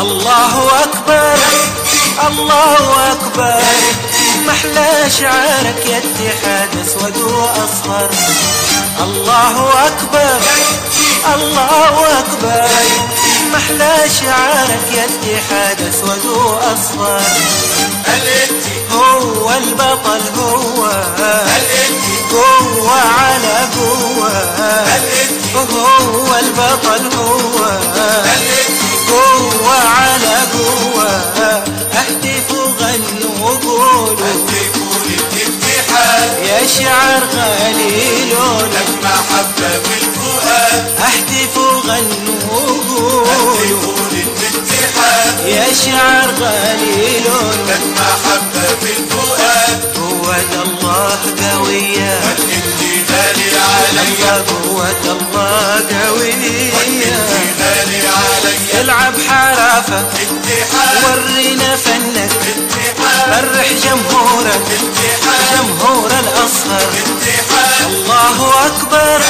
الله أكبر الله أكبر. محلى شعارك يا اتحاد أسود وأصفر. الله أكبر الله أكبر. محلى شعارك يا اتحاد أسود وأصفر. هو البطل هو. الاتي هتفوا للاتحاد يا شعر غالي لولا لما حبة في الفؤاد اهتفوا غنوا وقولوا هتفوا للاتحاد يا شعر غالي لولا لما حبة في الفؤاد قوة الله قوية والانت غالي عليا قوة الله قوية والانت غالي عليا العب حرافة اتحاد ورينا فنك. فرح جمهورك جمهور الأصغر. الله أكبر.